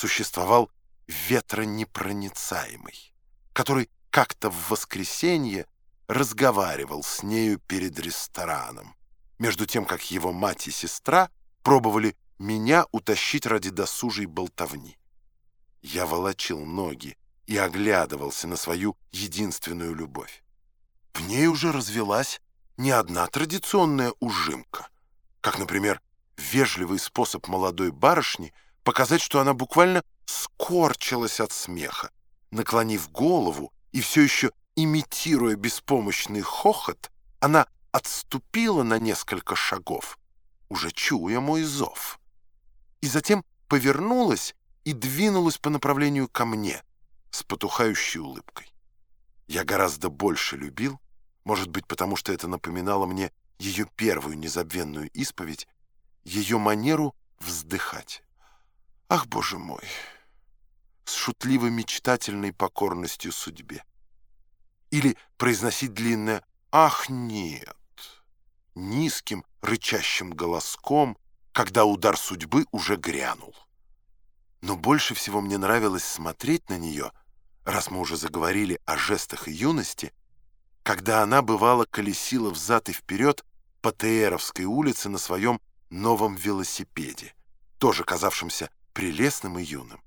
существовал ветронепроницаемый, который как-то в воскресенье разговаривал с нею перед рестораном, между тем, как его мать и сестра пробовали меня утащить ради досужей болтовни. Я волочил ноги и оглядывался на свою единственную любовь. В ней уже развелась не одна традиционная ужимка, как, например, вежливый способ молодой барышни показать, что она буквально скорчилась от смеха, наклонив голову и все еще имитируя беспомощный хохот, она отступила на несколько шагов, уже чуя мой зов, и затем повернулась и двинулась по направлению ко мне с потухающей улыбкой. Я гораздо больше любил, может быть, потому что это напоминало мне ее первую незабвенную исповедь, ее манеру вздыхать. Ах, боже мой! С шутливо-мечтательной покорностью судьбе. Или произносить длинное «Ах, нет!» низким рычащим голоском, когда удар судьбы уже грянул. Но больше всего мне нравилось смотреть на нее, раз мы уже заговорили о жестах и юности, когда она бывало колесила взад и вперед по Тееровской улице на своем новом велосипеде, тоже казавшемся прелестным и юным.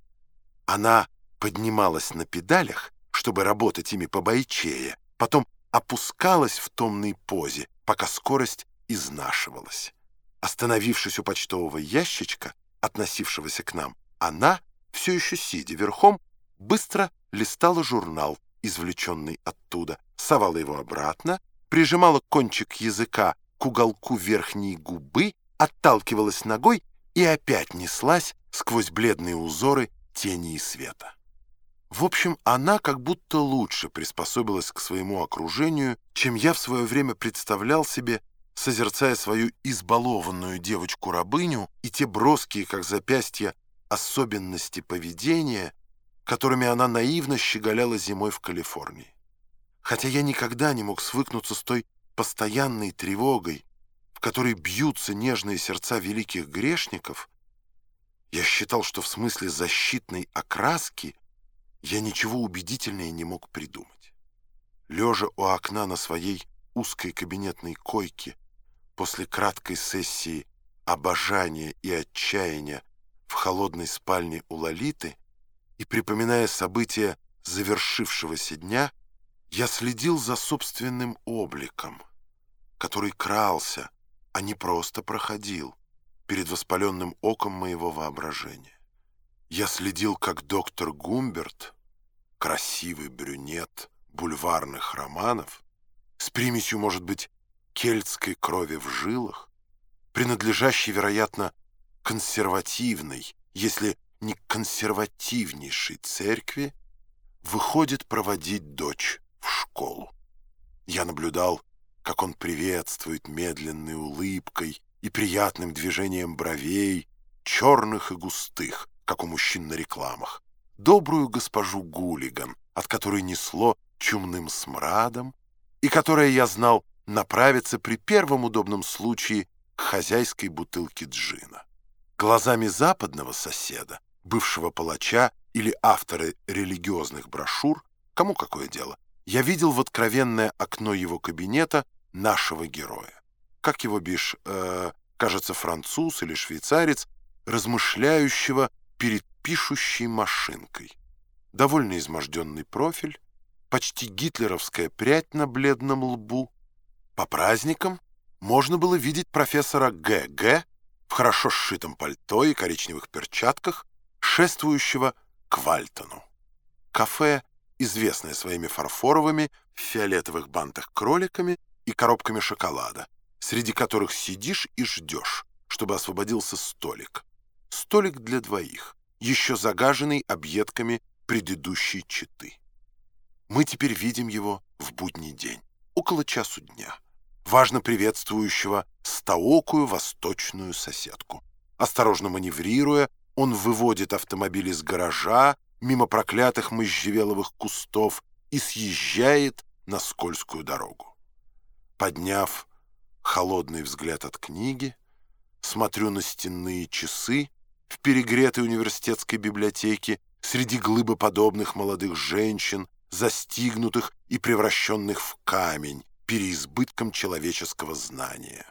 Она поднималась на педалях, чтобы работать ими побойчее, потом опускалась в томной позе, пока скорость изнашивалась. Остановившись у почтового ящичка, относившегося к нам, она, все еще сидя верхом, быстро листала журнал, извлеченный оттуда, совала его обратно, прижимала кончик языка к уголку верхней губы, отталкивалась ногой и опять неслась сквозь бледные узоры тени и света. В общем, она как будто лучше приспособилась к своему окружению, чем я в свое время представлял себе, созерцая свою избалованную девочку-рабыню и те броские, как запястья, особенности поведения, которыми она наивно щеголяла зимой в Калифорнии. Хотя я никогда не мог свыкнуться с той постоянной тревогой, в которой бьются нежные сердца великих грешников, я считал, что в смысле защитной окраски я ничего убедительнее не мог придумать. Лежа у окна на своей узкой кабинетной койке после краткой сессии обожания и отчаяния в холодной спальне у Лолиты и припоминая события завершившегося дня, я следил за собственным обликом, который крался, а не просто проходил перед воспаленным оком моего воображения. Я следил, как доктор Гумберт, красивый брюнет бульварных романов, с примесью, может быть, кельтской крови в жилах, принадлежащий, вероятно, консервативной, если не консервативнейшей церкви, выходит проводить дочь в школу. Я наблюдал, как он приветствует медленной улыбкой и приятным движением бровей, черных и густых, как у мужчин на рекламах, добрую госпожу Гулиган, от которой несло чумным смрадом, и которая, я знал, направится при первом удобном случае к хозяйской бутылке джина. Глазами западного соседа, бывшего палача или автора религиозных брошюр, кому какое дело, я видел в откровенное окно его кабинета нашего героя. Как его бишь, э, кажется, француз или швейцарец, размышляющего перед пишущей машинкой. Довольно изможденный профиль, почти гитлеровская прядь на бледном лбу. По праздникам можно было видеть профессора Г.Г. в хорошо сшитом пальто и коричневых перчатках, шествующего к Вальтону. Кафе, известное своими фарфоровыми, фиолетовых бантах кроликами и коробками шоколада, среди которых сидишь и ждешь, чтобы освободился столик. Столик для двоих, еще загаженный объедками предыдущей четы. Мы теперь видим его в будний день, около часу дня, важно приветствующего стаокую восточную соседку. Осторожно маневрируя, он выводит автомобиль из гаража мимо проклятых можжевеловых кустов и съезжает на скользкую дорогу. Подняв холодный взгляд от книги, смотрю на стенные часы, в перегретой университетской библиотеке среди глыбоподобных молодых женщин, застигнутых и превращенных в камень переизбытком человеческого знания.